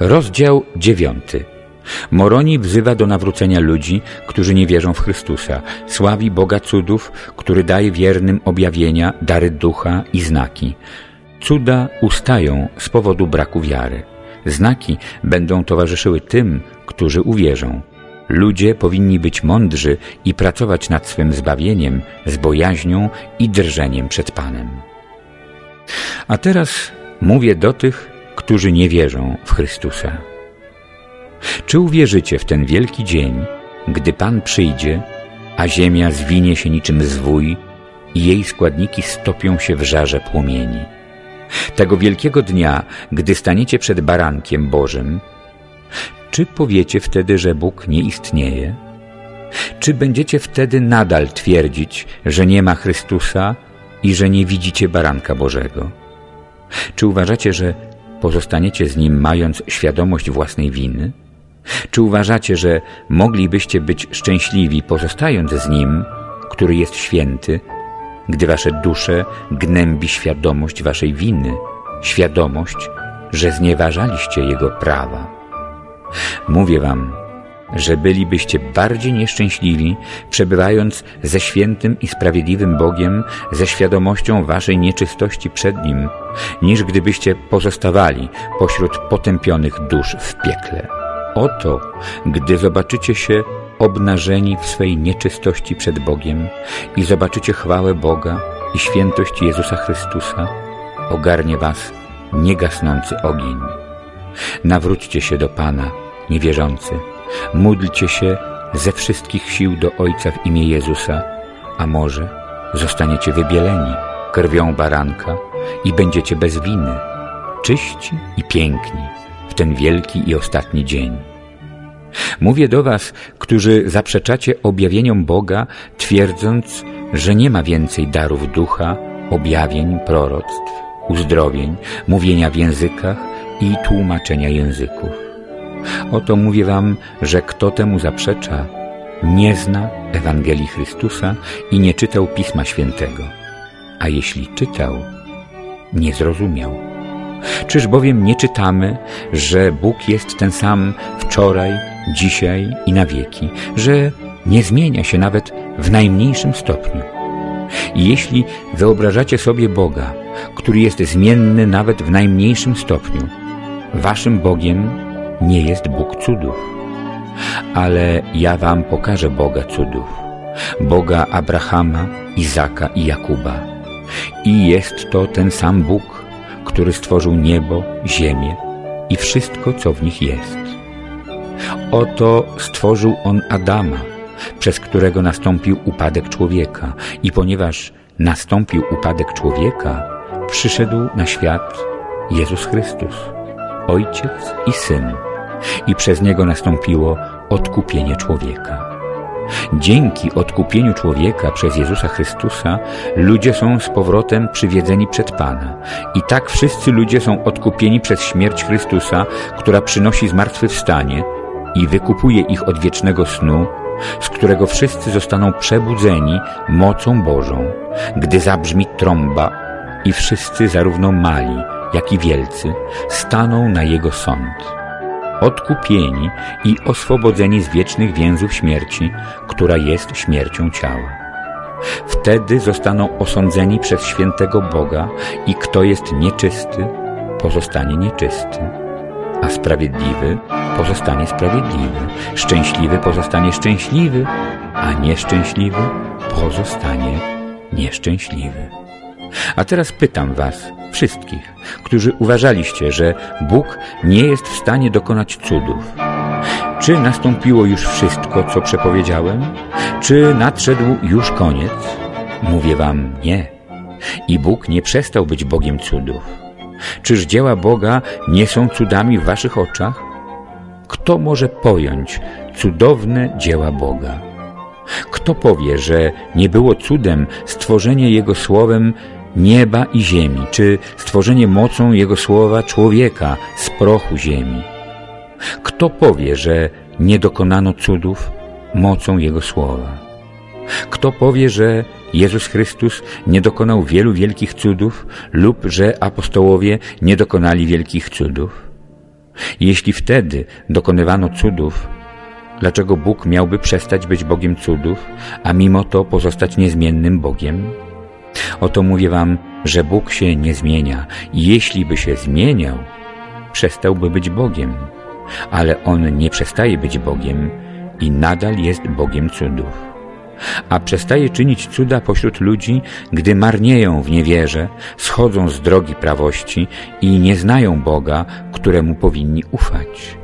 Rozdział dziewiąty. Moroni wzywa do nawrócenia ludzi, którzy nie wierzą w Chrystusa. Sławi Boga cudów, który daje wiernym objawienia, dary ducha i znaki. Cuda ustają z powodu braku wiary. Znaki będą towarzyszyły tym, którzy uwierzą. Ludzie powinni być mądrzy i pracować nad swym zbawieniem z bojaźnią i drżeniem przed Panem. A teraz mówię do tych, którzy nie wierzą w Chrystusa. Czy uwierzycie w ten wielki dzień, gdy Pan przyjdzie, a ziemia zwinie się niczym zwój i jej składniki stopią się w żarze płomieni? Tego wielkiego dnia, gdy staniecie przed barankiem Bożym, czy powiecie wtedy, że Bóg nie istnieje? Czy będziecie wtedy nadal twierdzić, że nie ma Chrystusa i że nie widzicie baranka Bożego? Czy uważacie, że pozostaniecie z Nim mając świadomość własnej winy? Czy uważacie, że moglibyście być szczęśliwi pozostając z Nim, który jest święty, gdy wasze dusze gnębi świadomość waszej winy, świadomość, że znieważaliście Jego prawa? Mówię wam, że bylibyście bardziej nieszczęśliwi, przebywając ze świętym i sprawiedliwym Bogiem, ze świadomością waszej nieczystości przed Nim, niż gdybyście pozostawali pośród potępionych dusz w piekle. Oto, gdy zobaczycie się obnażeni w swej nieczystości przed Bogiem i zobaczycie chwałę Boga i świętość Jezusa Chrystusa, ogarnie was niegasnący ogień. Nawróćcie się do Pana, niewierzący. Módlcie się ze wszystkich sił do Ojca w imię Jezusa, a może zostaniecie wybieleni krwią baranka i będziecie bez winy, czyści i piękni w ten wielki i ostatni dzień. Mówię do was, którzy zaprzeczacie objawieniom Boga, twierdząc, że nie ma więcej darów ducha, objawień, proroctw, uzdrowień, mówienia w językach i tłumaczenia języków. Oto mówię wam, że kto temu zaprzecza, nie zna Ewangelii Chrystusa i nie czytał Pisma Świętego. A jeśli czytał, nie zrozumiał. Czyż bowiem nie czytamy, że Bóg jest ten sam wczoraj, dzisiaj i na wieki, że nie zmienia się nawet w najmniejszym stopniu? I jeśli wyobrażacie sobie Boga, który jest zmienny nawet w najmniejszym stopniu, waszym Bogiem nie jest Bóg cudów. Ale ja wam pokażę Boga cudów, Boga Abrahama, Izaka i Jakuba. I jest to ten sam Bóg, który stworzył niebo, ziemię i wszystko, co w nich jest. Oto stworzył On Adama, przez którego nastąpił upadek człowieka i ponieważ nastąpił upadek człowieka, przyszedł na świat Jezus Chrystus, Ojciec i Syn i przez Niego nastąpiło odkupienie człowieka. Dzięki odkupieniu człowieka przez Jezusa Chrystusa ludzie są z powrotem przywiedzeni przed Pana. I tak wszyscy ludzie są odkupieni przez śmierć Chrystusa, która przynosi zmartwychwstanie i wykupuje ich od wiecznego snu, z którego wszyscy zostaną przebudzeni mocą Bożą, gdy zabrzmi trąba i wszyscy zarówno mali, jak i wielcy staną na Jego sąd odkupieni i oswobodzeni z wiecznych więzów śmierci, która jest śmiercią ciała. Wtedy zostaną osądzeni przez świętego Boga i kto jest nieczysty, pozostanie nieczysty, a sprawiedliwy pozostanie sprawiedliwy, szczęśliwy pozostanie szczęśliwy, a nieszczęśliwy pozostanie nieszczęśliwy. A teraz pytam was, wszystkich, którzy uważaliście, że Bóg nie jest w stanie dokonać cudów. Czy nastąpiło już wszystko, co przepowiedziałem? Czy nadszedł już koniec? Mówię wam nie. I Bóg nie przestał być Bogiem cudów. Czyż dzieła Boga nie są cudami w waszych oczach? Kto może pojąć cudowne dzieła Boga? Kto powie, że nie było cudem stworzenie Jego Słowem nieba i ziemi, czy stworzenie mocą Jego słowa człowieka z prochu ziemi. Kto powie, że nie dokonano cudów mocą Jego słowa? Kto powie, że Jezus Chrystus nie dokonał wielu wielkich cudów lub że apostołowie nie dokonali wielkich cudów? Jeśli wtedy dokonywano cudów, dlaczego Bóg miałby przestać być Bogiem cudów, a mimo to pozostać niezmiennym Bogiem? Oto mówię wam, że Bóg się nie zmienia i jeśli by się zmieniał, przestałby być Bogiem. Ale On nie przestaje być Bogiem i nadal jest Bogiem cudów. A przestaje czynić cuda pośród ludzi, gdy marnieją w niewierze, schodzą z drogi prawości i nie znają Boga, któremu powinni ufać.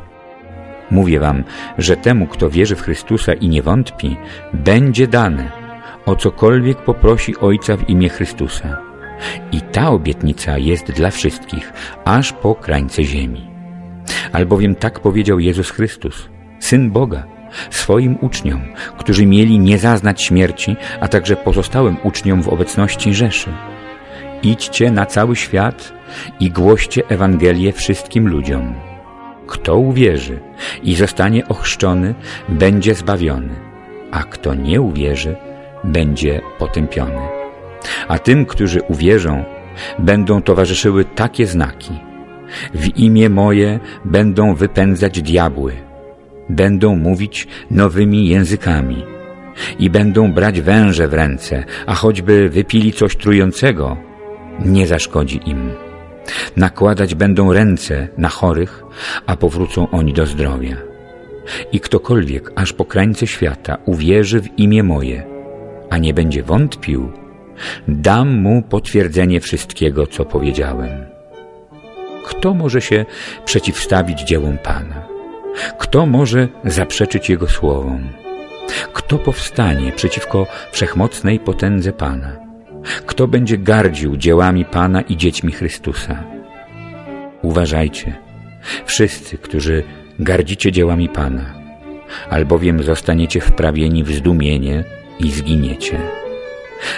Mówię wam, że temu, kto wierzy w Chrystusa i nie wątpi, będzie dane, o cokolwiek poprosi Ojca w imię Chrystusa. I ta obietnica jest dla wszystkich, aż po krańce ziemi. Albowiem tak powiedział Jezus Chrystus, Syn Boga, swoim uczniom, którzy mieli nie zaznać śmierci, a także pozostałym uczniom w obecności Rzeszy. Idźcie na cały świat i głoście Ewangelię wszystkim ludziom. Kto uwierzy i zostanie ochrzczony, będzie zbawiony, a kto nie uwierzy, będzie potępiony. A tym, którzy uwierzą, będą towarzyszyły takie znaki. W imię moje będą wypędzać diabły, będą mówić nowymi językami i będą brać węże w ręce, a choćby wypili coś trującego, nie zaszkodzi im. Nakładać będą ręce na chorych, a powrócą oni do zdrowia. I ktokolwiek aż po krańce świata uwierzy w imię moje, a nie będzie wątpił, dam mu potwierdzenie wszystkiego, co powiedziałem. Kto może się przeciwstawić dziełom Pana? Kto może zaprzeczyć Jego słowom? Kto powstanie przeciwko wszechmocnej potędze Pana? Kto będzie gardził dziełami Pana i dziećmi Chrystusa? Uważajcie, wszyscy, którzy gardzicie dziełami Pana, albowiem zostaniecie wprawieni w zdumienie i zginiecie.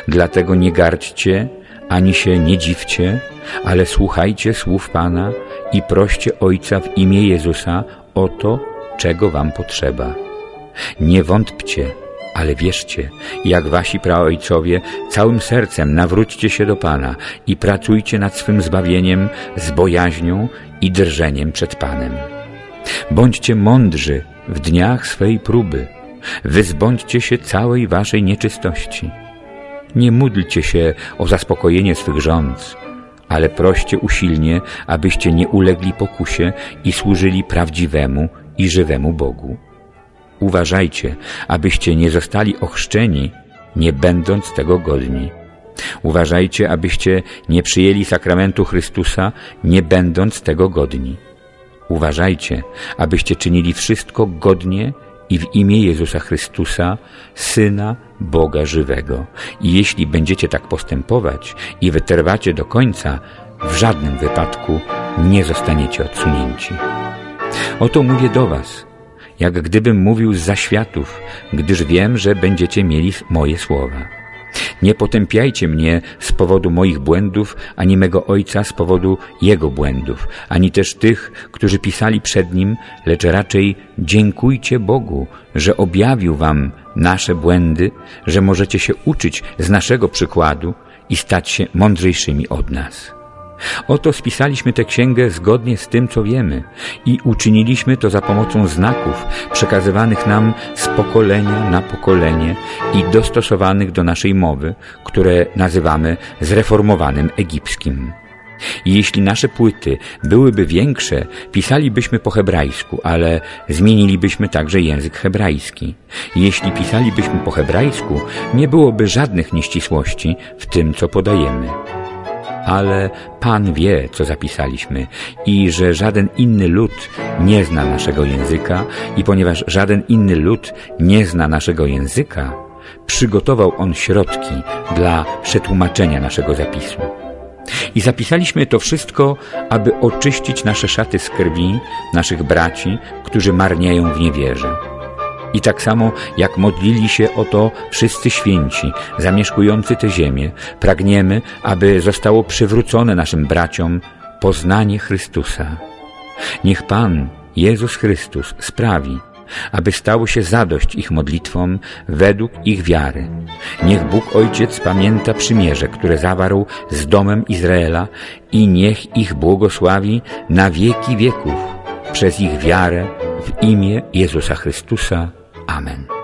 Dlatego nie gardźcie, ani się nie dziwcie, ale słuchajcie słów Pana i proście Ojca w imię Jezusa o to, czego wam potrzeba. Nie wątpcie, ale wierzcie, jak wasi praojcowie, całym sercem nawróćcie się do Pana i pracujcie nad swym zbawieniem z bojaźnią i drżeniem przed Panem. Bądźcie mądrzy w dniach swej próby, wyzbądźcie się całej waszej nieczystości. Nie módlcie się o zaspokojenie swych rządz, ale proście usilnie, abyście nie ulegli pokusie i służyli prawdziwemu i żywemu Bogu. Uważajcie, abyście nie zostali ochrzczeni, nie będąc tego godni. Uważajcie, abyście nie przyjęli sakramentu Chrystusa, nie będąc tego godni. Uważajcie, abyście czynili wszystko godnie i w imię Jezusa Chrystusa, Syna Boga żywego. I jeśli będziecie tak postępować i wytrwacie do końca, w żadnym wypadku nie zostaniecie odsunięci. Oto mówię do was, jak gdybym mówił z zaświatów, gdyż wiem, że będziecie mieli moje słowa. Nie potępiajcie mnie z powodu moich błędów, ani mego Ojca z powodu Jego błędów, ani też tych, którzy pisali przed Nim, lecz raczej dziękujcie Bogu, że objawił wam nasze błędy, że możecie się uczyć z naszego przykładu i stać się mądrzejszymi od nas. Oto spisaliśmy tę księgę zgodnie z tym, co wiemy i uczyniliśmy to za pomocą znaków przekazywanych nam z pokolenia na pokolenie i dostosowanych do naszej mowy, które nazywamy zreformowanym egipskim. Jeśli nasze płyty byłyby większe, pisalibyśmy po hebrajsku, ale zmienilibyśmy także język hebrajski. Jeśli pisalibyśmy po hebrajsku, nie byłoby żadnych nieścisłości w tym, co podajemy ale Pan wie, co zapisaliśmy i że żaden inny lud nie zna naszego języka i ponieważ żaden inny lud nie zna naszego języka, przygotował On środki dla przetłumaczenia naszego zapisu. I zapisaliśmy to wszystko, aby oczyścić nasze szaty z krwi naszych braci, którzy marnieją w niewierze. I tak samo jak modlili się o to wszyscy święci, zamieszkujący tę ziemię, pragniemy, aby zostało przywrócone naszym braciom poznanie Chrystusa. Niech Pan, Jezus Chrystus, sprawi, aby stało się zadość ich modlitwom według ich wiary. Niech Bóg Ojciec pamięta przymierze, które zawarł z domem Izraela i niech ich błogosławi na wieki wieków przez ich wiarę w imię Jezusa Chrystusa. Amen.